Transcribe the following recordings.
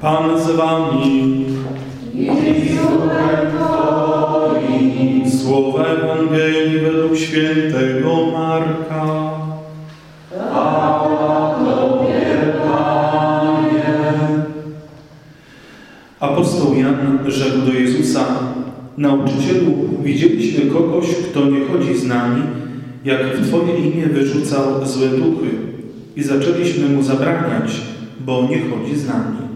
Pan z wami. Słowa Ewangelii według świętego Marka. Apostoł Jan rzekł do Jezusa, Nauczycielu, widzieliśmy kogoś, kto nie chodzi z nami, jak w Twoje imię wyrzucał złe duchy i zaczęliśmy mu zabraniać, bo nie chodzi z nami.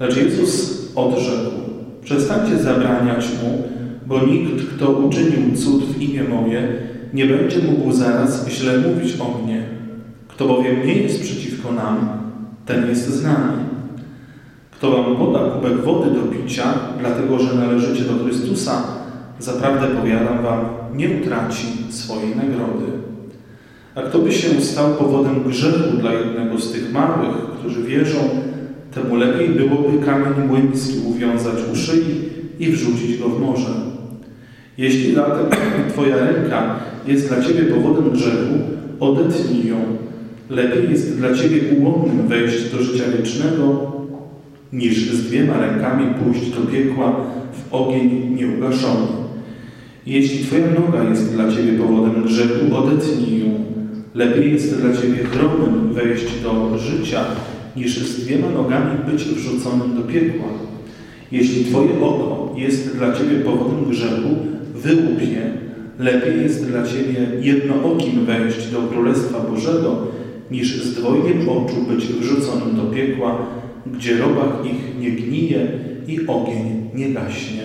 Lecz Jezus odrzekł, przestańcie zabraniać mu, bo nikt, kto uczynił cud w imię moje, nie będzie mógł zaraz źle mówić o mnie. Kto bowiem nie jest przeciwko nam, ten jest z nami. Kto wam poda kubek wody do picia, dlatego że należycie do Chrystusa, zaprawdę powiadam wam, nie utraci swojej nagrody. A kto by się stał powodem grzechu dla jednego z tych małych, którzy wierzą, temu lepiej byłoby kamień młyński uwiązać u szyi i wrzucić go w morze. Jeśli zatem Twoja ręka jest dla Ciebie powodem grzechu, odetnij ją. Lepiej jest dla Ciebie ułomnym wejść do życia wiecznego, niż z dwiema rękami pójść do piekła w ogień nieugaszony. Jeśli Twoja noga jest dla Ciebie powodem grzechu, odetnij ją. Lepiej jest dla Ciebie chromym wejść do życia, niż z dwiema nogami być wrzuconym do piekła. Jeśli Twoje oko jest dla Ciebie powodem grzechu, wyłup je. Lepiej jest dla Ciebie jednookim wejść do Królestwa Bożego, niż z dwojgiem oczu być wrzuconym do piekła, gdzie robak ich nie gnije i ogień nie gaśnie.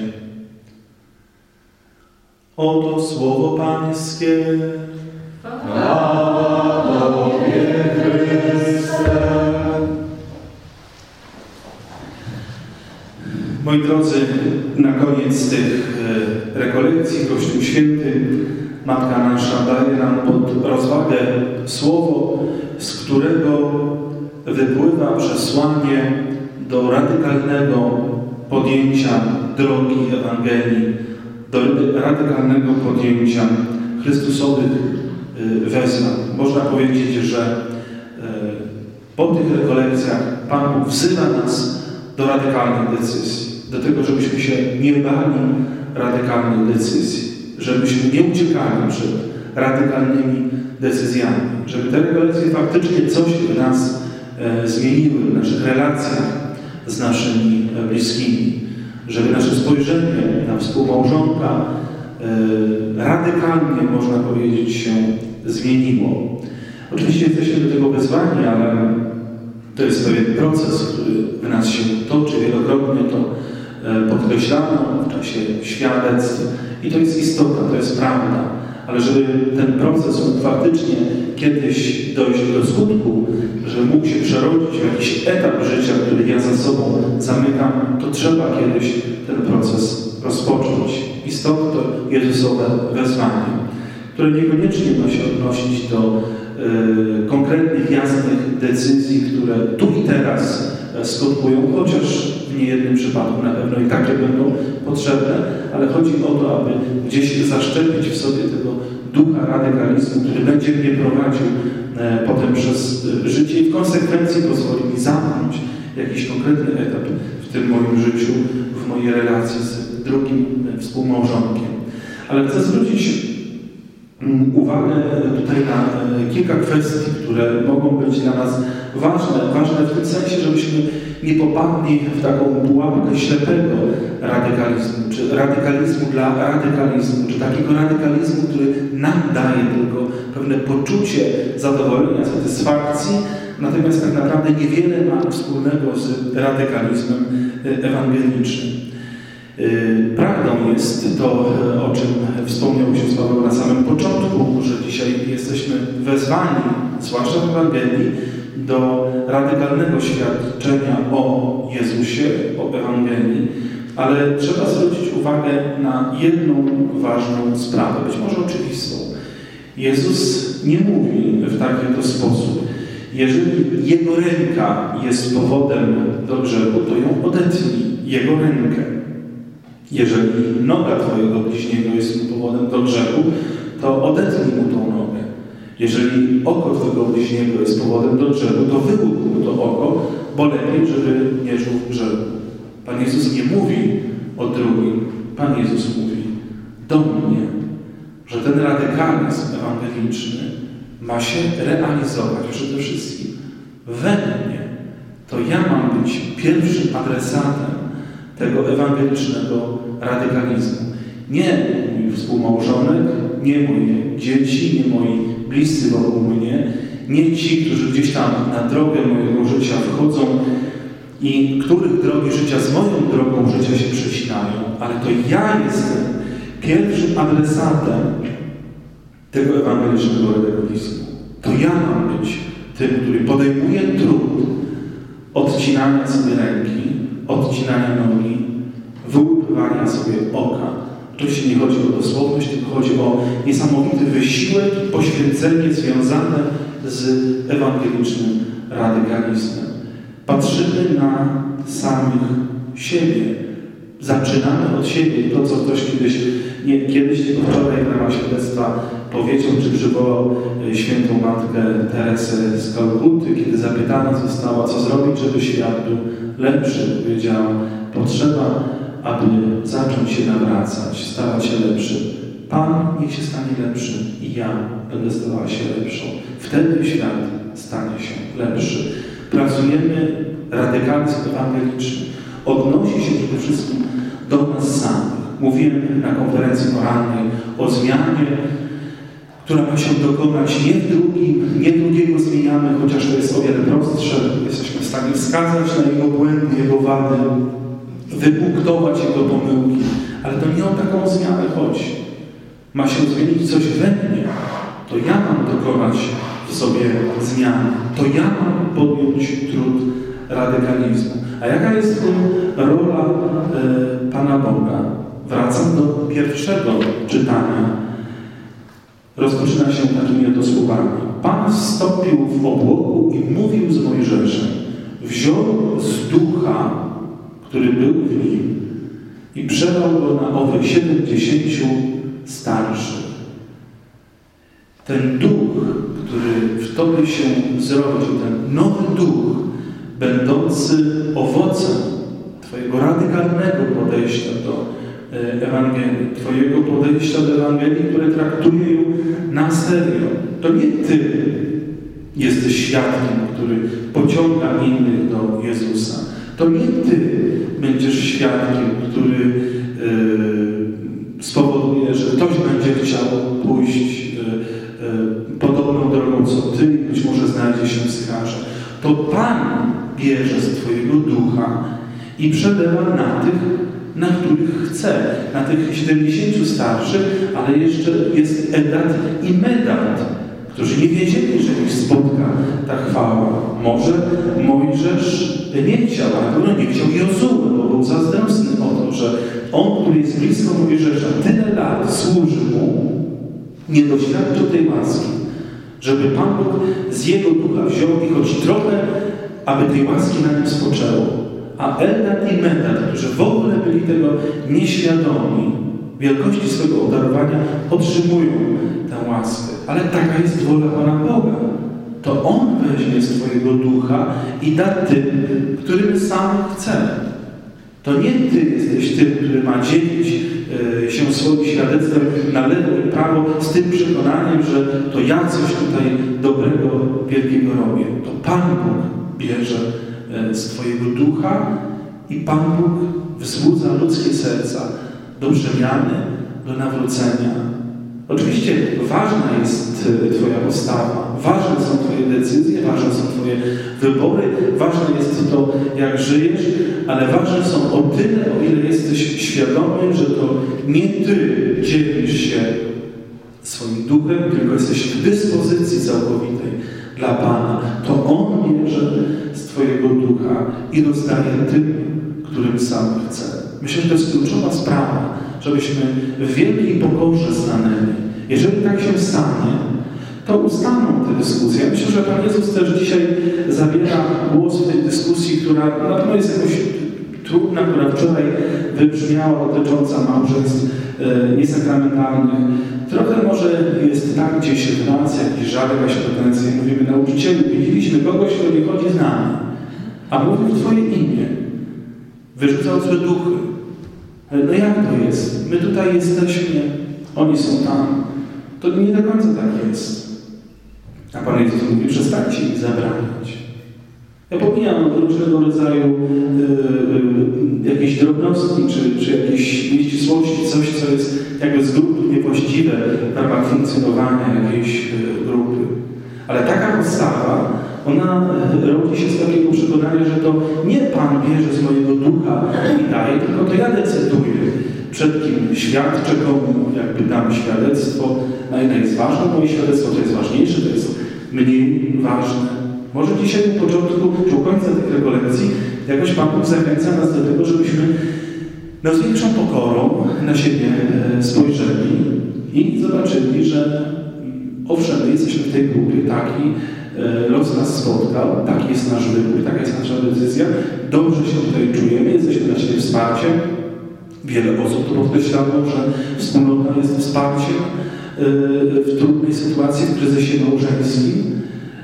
Oto słowo Pańskie. Koniec tych e, rekolekcji Kościół Święty Matka Nasza daje nam pod rozwagę słowo, z którego wypływa przesłanie do radykalnego podjęcia drogi Ewangelii, do radykalnego podjęcia Chrystusowych e, wezwań. Można powiedzieć, że e, po tych rekolekcjach Pan wzywa nas do radykalnych decyzji, do tego, żebyśmy się nie bali radykalnych decyzji, żebyśmy nie uciekali przed radykalnymi decyzjami, żeby te rekolekcje faktycznie coś w nas e, zmieniły, w naszych relacjach z naszymi e, bliskimi, żeby nasze spojrzenie na współmałżonka e, radykalnie, można powiedzieć, się zmieniło. Oczywiście jesteśmy do tego wezwani, ale to jest pewien proces, który w nas się toczy. Wielokrotnie to podkreślano w czasie świadectw i to jest istotne, to jest prawda. Ale żeby ten proces mógł faktycznie kiedyś dojść do skutku, żeby mógł się przerodzić w jakiś etap życia, który ja za sobą zamykam, to trzeba kiedyś ten proces rozpocząć. I stąd to Jezusowe wezwanie, które niekoniecznie ma się odnosić do konkretnych, jasnych decyzji, które tu i teraz skutkują, chociaż w niejednym przypadku na pewno i takie będą potrzebne, ale chodzi o to, aby gdzieś zaszczepić w sobie tego ducha radykalizmu, który będzie mnie prowadził e, potem przez życie i w konsekwencji pozwoli mi zamknąć jakiś konkretny etap w tym moim życiu, w mojej relacji z drugim współmałżonkiem. Ale chcę zwrócić uwagę tutaj na kilka kwestii, które mogą być dla nas ważne. Ważne w tym sensie, żebyśmy nie popadli w taką pułapkę ślepego radykalizmu, czy radykalizmu dla radykalizmu, czy takiego radykalizmu, który nam daje tylko pewne poczucie zadowolenia, satysfakcji, natomiast tak naprawdę niewiele ma wspólnego z radykalizmem ewangelicznym. Prawdą jest to, o czym wspomniał się Paweł na samym początku, że dzisiaj jesteśmy wezwani, zwłaszcza w Ewangelii, do radykalnego świadczenia o Jezusie, o Ewangelii, ale trzeba zwrócić uwagę na jedną ważną sprawę, być może oczywistą. Jezus nie mówi w taki to sposób. Jeżeli Jego ręka jest powodem do grzechu, to ją odetnij, Jego rękę. Jeżeli noga Twojego bliźniego jest powodem do grzechu, to odetnij mu tą nogę. Jeżeli oko Twojego bliźniego jest powodem do grzechu, to wyłup mu to oko, bo lepiej, żeby nie żył w grzechu. Pan Jezus nie mówi o drugim. Pan Jezus mówi do mnie, że ten radykalizm ewangeliczny ma się realizować przede wszystkim we mnie. To ja mam być pierwszym adresatem tego ewangelicznego radykalizmu. Nie mój współmałżonek, nie moje dzieci, nie moi bliscy wokół mnie, nie ci, którzy gdzieś tam na drogę mojego życia wchodzą i których drogi życia z moją drogą życia się przecinają, ale to ja jestem pierwszym adresatem tego ewangelicznego radykalizmu. To ja mam być tym, który podejmuje trud odcinania sobie ręki, odcinania nogi, wyłupywania sobie oka. Oczywiście nie chodzi o dosłowność, tylko chodzi o niesamowity wysiłek i poświęcenie związane z ewangelicznym radykalizmem. Patrzymy na samych siebie. Zaczynamy od siebie. To, co ktoś kiedyś, nie, kiedyś tylko wczoraj w świadectwa powiedział, czy przywołał e, świętą matkę Teresę z Kalkuty, kiedy zapytana została, co zrobić, żeby świat był lepszy. Powiedziała, potrzeba, aby zacząć się nawracać, stawać się lepszy. Pan niech się stanie lepszy i ja będę stawała się lepszą. Wtedy świat stanie się lepszy. Pracujemy radykalizm ewangeliczny. Odnosi się przede wszystkim do nas samych. Mówiłem na konferencji porannej o zmianie, która ma się dokonać nie w drugim, nie drugiego zmieniamy, chociaż to jest o wiele prostsze. Jesteśmy w stanie wskazać na jego błędy, jego wady, wypunktować jego pomyłki, ale to nie o taką zmianę chodzi. Ma się zmienić coś we mnie. To ja mam dokonać w sobie zmiany. To ja mam podjąć trud radykalizmu. A jaka jest tu rola e, Pana Boga? Wracam do pierwszego czytania. Rozpoczyna się takimi oto słowami. Pan wstąpił w obłoku i mówił z Mojżeszem. Wziął z ducha, który był w nim i przelał go na owych siedemdziesięciu starszych. Ten duch, który w Tobie się zrodził, ten nowy duch, będący owocem Twojego radykalnego podejścia do Ewangelii, Twojego podejścia do Ewangelii, które traktuje ją na serio. To nie Ty jesteś świadkiem, który pociąga innych do Jezusa. To nie Ty będziesz świadkiem, który yy, spowoduje, że ktoś będzie chciał pójść yy, yy, podobną drogą co Ty i być może znajdzie się w Sycharze. To Pan bierze z Twojego ducha i przelewa na tych, na których chce. Na tych 70 starszych, ale jeszcze jest Edat i Medat, którzy nie wiedzieli, że ich spotka ta chwała. Może Mojżesz nie chciał, ale pewno nie chciał Jozue, bo był zazdrosny o to, że on, który jest blisko Mojżesza, tyle lat służył mu, nie doświadczył tej łaski, żeby Pan Bóg z jego ducha wziął i choć trochę aby tej łaski na nim spoczęło. A Eldad i Medad, którzy w ogóle byli tego nieświadomi, wielkości swego obdarowania, otrzymują tę łaskę. Ale taka jest wola Pana Boga. To On weźmie swojego ducha i da tym, którym sam chce. To nie Ty jesteś tym, który ma dzielić e, się swoim świadectwem na lewo i prawo z tym przekonaniem, że to ja coś tutaj dobrego, wielkiego robię. To Pan Bóg bierze e, z Twojego ducha i Pan Bóg wzbudza ludzkie serca do przemiany, do nawrócenia. Oczywiście ważna jest e, Twoja postawa, ważne są Twoje decyzje, ważne są Twoje wybory, ważne jest to, jak żyjesz, ale ważne są o tyle, o ile jesteś świadomy, że to nie Ty dzielisz się swoim duchem, tylko jesteś w dyspozycji całkowitej dla Pana. To On bierze z Twojego ducha i rozdaje tym, którym sam chce. Myślę, że to jest kluczowa sprawa, żebyśmy w wielkiej pokorze stanęli. Jeżeli tak się stanie, to ustaną te dyskusje. Myślę, że Pan Jezus też dzisiaj zabiera głos w tej dyskusji, która na pewno jest jakoś trudna, która wczoraj wybrzmiała dotycząca małżeństw e, niesakramentalnych. Trochę może jest tak gdzieś w nas jakiś żal, jakaś pretensja. Mówimy nauczycielu, widzieliśmy kogoś, kto nie chodzi z nami. a mówił w Twoje imię. Wyrzucał złe duchy. No jak to jest? My tutaj jesteśmy, oni są tam. To nie do końca tak jest. A Pan Jezus mówi, przestańcie mi zabraniać. Ja pomijam różnego rodzaju y, y, jakieś drobnostki, czy, czy jakieś nieścisłości, coś, co jest jakby z gruntu niewłaściwe w ramach funkcjonowania jakiejś y, grupy. Ale taka postawa, ona rodzi się z takiego przekonania, że to nie Pan bierze z mojego ducha i daje, tylko to ja decyduję, przed kim świadczę, komu jakby dam świadectwo, na ile jest ważne moje świadectwo, to jest ważniejsze, to jest mniej ważne. Może dzisiaj u początku, czy u końca tych rekolekcji jakoś Pan Bóg zachęca nas do tego, żebyśmy no, z większą pokorą na siebie e, spojrzeli i zobaczyli, że mm, owszem, my jesteśmy w tej grupie, taki e, los nas spotkał, taki jest nasz wybór, taka jest nasza decyzja, dobrze się tutaj czujemy, jesteśmy na siebie wsparciem. Wiele osób tu podkreślało, że wspólnota jest wsparciem e, w trudnej sytuacji, w kryzysie małżeńskim.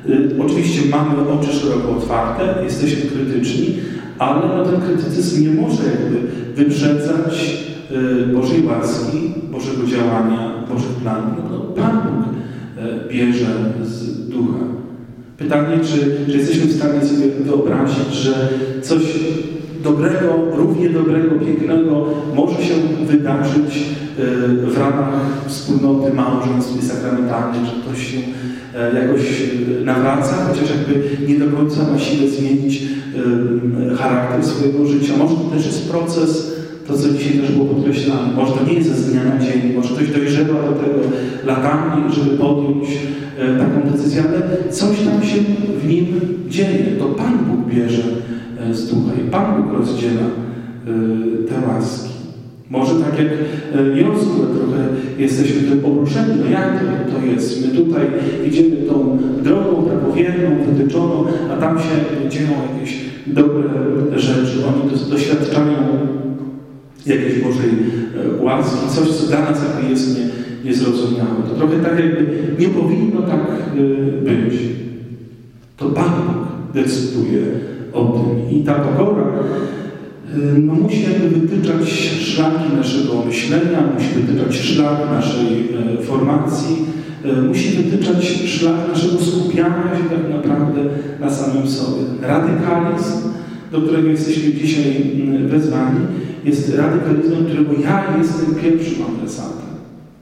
Y, oczywiście mamy oczy szeroko otwarte, jesteśmy krytyczni, ale ten krytycyzm nie może jakby wyprzedzać y, Bożej łaski, Bożego działania, Bożych planów. No, Pan Bóg y, bierze z ducha. Pytanie, czy, czy jesteśmy w stanie sobie wyobrazić, że coś dobrego, równie dobrego, pięknego może się wydarzyć w ramach wspólnoty małżeństw i sakramentalnych, że ktoś się E, jakoś e, nawraca, chociaż jakby nie do końca ma siłę zmienić charakter swojego życia. Może to też jest proces, to co dzisiaj też było podkreślane, może to nie jest ze dnia na dzień, może ktoś dojrzewa do tego latami, żeby podjąć e, taką decyzję, ale coś tam się w nim dzieje. To Pan Bóg bierze z ducha i Pan Bóg rozdziela te łaski. Może tak jak e, Jozue trochę jesteśmy tym poruszeni, no jak to, to jest? My tutaj idziemy tą drogą prawowierną, wytyczoną, a tam się dzieją jakieś dobre rzeczy. Oni doświadczają jakiejś Bożej e, łaski, coś, co dla nas jakby jest nie, niezrozumiałe. To trochę tak jakby nie powinno tak e, być. To Pan Bóg decyduje o tym. I ta pokora Y, no, musi jakby wytyczać szlaki naszego myślenia, musi wytyczać szlak naszej e, formacji, e, musi wytyczać szlak naszego skupiania się tak naprawdę na samym sobie. Radykalizm, do którego jesteśmy dzisiaj mm, wezwani, jest radykalizmem, którego ja jestem pierwszym adresatem.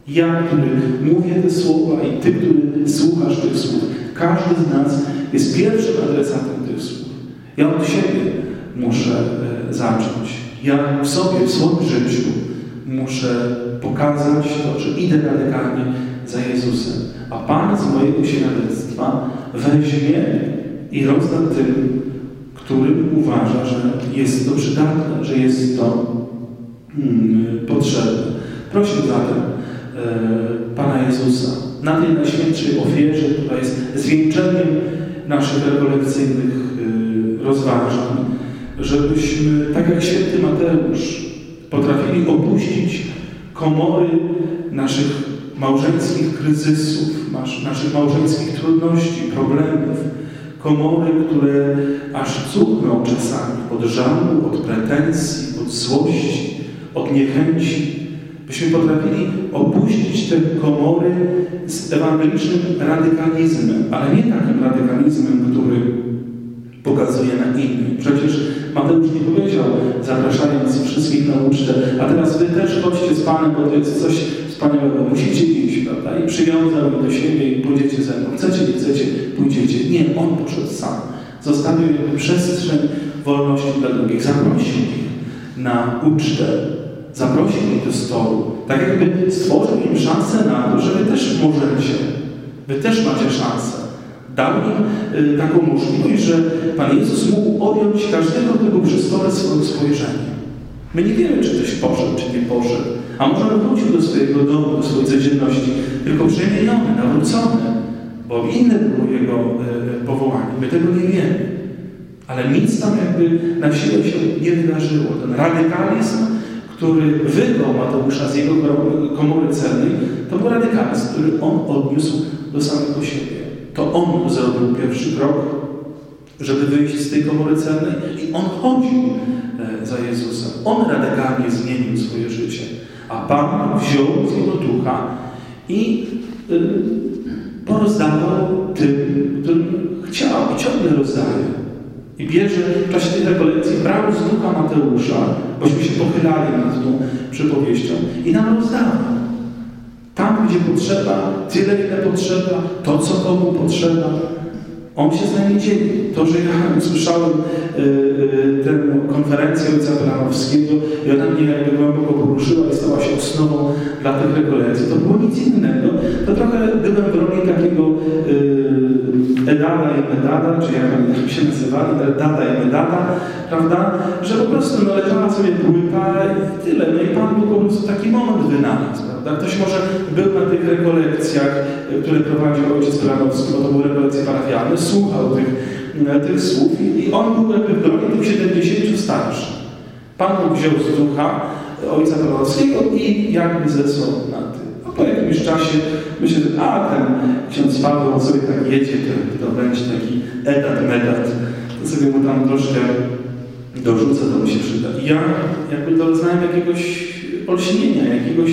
Ja, który mówię te słowa i Ty, który słuchasz tych słów. Każdy z nas jest pierwszym adresatem tych słów. Ja od siebie muszę e, zacząć. Ja w sobie, w swoim życiu muszę pokazać to, że idę radykalnie za Jezusem. A Pan z mojego świadectwa weźmie i rozda tym, którym uważa, że jest to przydatne, że jest to hmm, potrzebne. Proszę zatem e, Pana Jezusa na tej najświętszej ofierze, która jest zwieńczeniem naszych rekolekcyjnych rozważań, żebyśmy, tak jak święty Mateusz, potrafili opuścić komory naszych małżeńskich kryzysów, naszych małżeńskich trudności, problemów, komory, które aż cuchną czasami od żalu, od pretensji, od złości, od niechęci, byśmy potrafili opuścić te komory z ewangelicznym radykalizmem, ale nie takim radykalizmem, który pokazuje na innych. Przecież Mateusz nie powiedział, zapraszając wszystkich na ucztę, a teraz wy też chodźcie z Panem, bo to jest coś wspaniałego. Musicie iść, prawda? I przywiązał do siebie i pójdziecie ze mną. Chcecie, nie chcecie, pójdziecie. Nie, On poszedł sam. Zostawił jakby przestrzeń wolności dla drugich. Zaprosił ich na ucztę. Zaprosił ich do stołu. Tak jakby stworzył im szansę na to, że wy też możecie. Wy też macie szansę dał im y, taką możliwość, że Pan Jezus mógł odjąć każdego tego przestole swoim spojrzeniem. My nie wiemy, czy ktoś poszedł, czy nie poszedł. A może wrócił do swojego domu, do swojej codzienności, tylko przemieniony, nawrócony, bo inne było jego y, powołanie. My tego nie wiemy. Ale nic tam jakby na siłę się nie wydarzyło. Ten radykalizm, który wydał Mateusza z jego komory celnej, to był radykalizm, który on odniósł do samego siebie. To On zrobił pierwszy krok żeby wyjść z tej komory celnej i on chodził e, za Jezusem. On radykalnie zmienił swoje życie. A Pan wziął z jego ducha i y, porozdawał tym, którym chciał i ciągle rozdaje. I bierze w czasie tej rekolekcji, brał z ducha Mateusza, bośmy się pochylali nad tą przypowieścią i nam rozdawał. Gdzie potrzeba, tyle, ile potrzeba, to, co komu potrzeba, on się z nami dzieli. To, że ja usłyszałem y, y, tę konferencję ojca Bramowskiego i ona mnie jakby głęboko poruszyła i stała się osnową dla tych rekolekcji, to było nic innego. To trochę byłem w roli takiego y, Edada i Medada, czy jak oni się nazywali, Edada i Medada, prawda? Że po prostu no, leżała sobie płyta i tyle. No i Pan Bóg po prostu taki moment wynalazł, prawda? Ktoś może był na tych rekolekcjach, które prowadził ojciec Bramowski, bo to były rekolekcje parafialne, słuchał tych, tych słów i, on był jakby w gronie tych 70 starszych. Pan Bóg wziął z ducha ojca Bramowskiego i jakby zesłał na tym. Po jakimś czasie myślę, a ten ksiądz Paweł on sobie tak jedzie, to, to będzie taki etat, medat, to sobie mu tam troszkę dorzucę, to mi się przyda. I ja jakby doznałem jakiegoś olśnienia, jakiegoś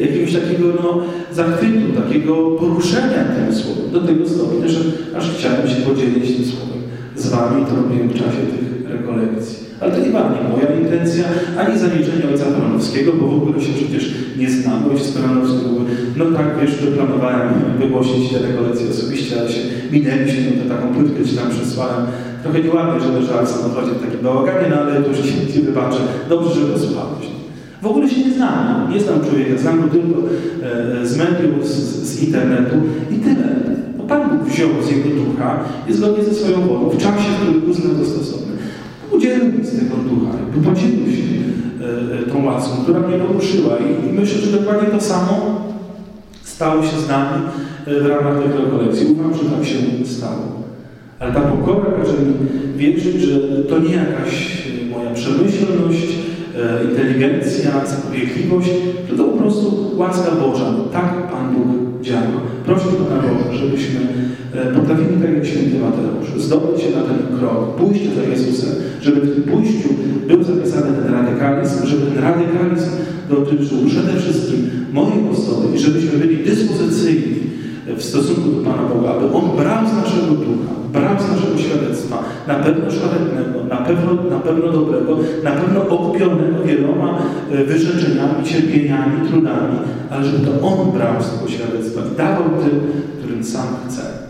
jakiegoś takiego no, zachwytu, takiego poruszenia tym słowem, do tego stopnia, że aż chciałem się podzielić tym słowem z Wami, to robiłem w czasie tych rekolekcji. Ale to nie była moja intencja, ani zaliczenie ojca Peranowskiego, bo w ogóle się przecież nie znamy. Ojciec Peranowski mówi, no tak, wiesz, że planowałem wygłosić te rekolekcje osobiście, ale się minęliśmy, no to taką płytkę ci tam przesłałem. Trochę nieładnie, że leżałem w samochodzie w takim bałaganie, no ale to już ci, wybaczę. Dobrze, że posłuchałeś. W ogóle się nie znam, nie znam człowieka, znam go tylko e, z mediów, z, z, internetu i tyle. No, Pan Bóg wziął z jego ducha i zgodnie ze swoją wolą, w czasie, w którym uznał to mi z tego ducha, jakby podzielił się e, e, tą łaską, która mnie poruszyła I, myślę, że dokładnie to samo stało się z nami e, w ramach tej rekolekcji. Ufam, że tak się stało. Ale ta pokora każe mi wierzyć, że to nie jakaś moja przemyślność, inteligencja, zapobiegliwość, to to po prostu łaska Boża. Tak Pan Bóg działa. Proszę Pana Boga, żebyśmy e, potrafili, tak jak święty Mateusz, zdobyć się na ten krok, pójść za Jezusem, żeby w tym pójściu był zapisany ten radykalizm, żeby ten radykalizm dotyczył przede wszystkim mojej osoby i żebyśmy byli dyspozycyjni w stosunku do Pana Boga, aby On brał z naszego ducha, brał z naszego świadectwa, na pewno szlachetnego, na pewno, na pewno dobrego, na pewno okupionego wieloma e, wyrzeczeniami, cierpieniami, trudami, ale żeby to On brał z tego świadectwa i dawał tym, którym sam chce.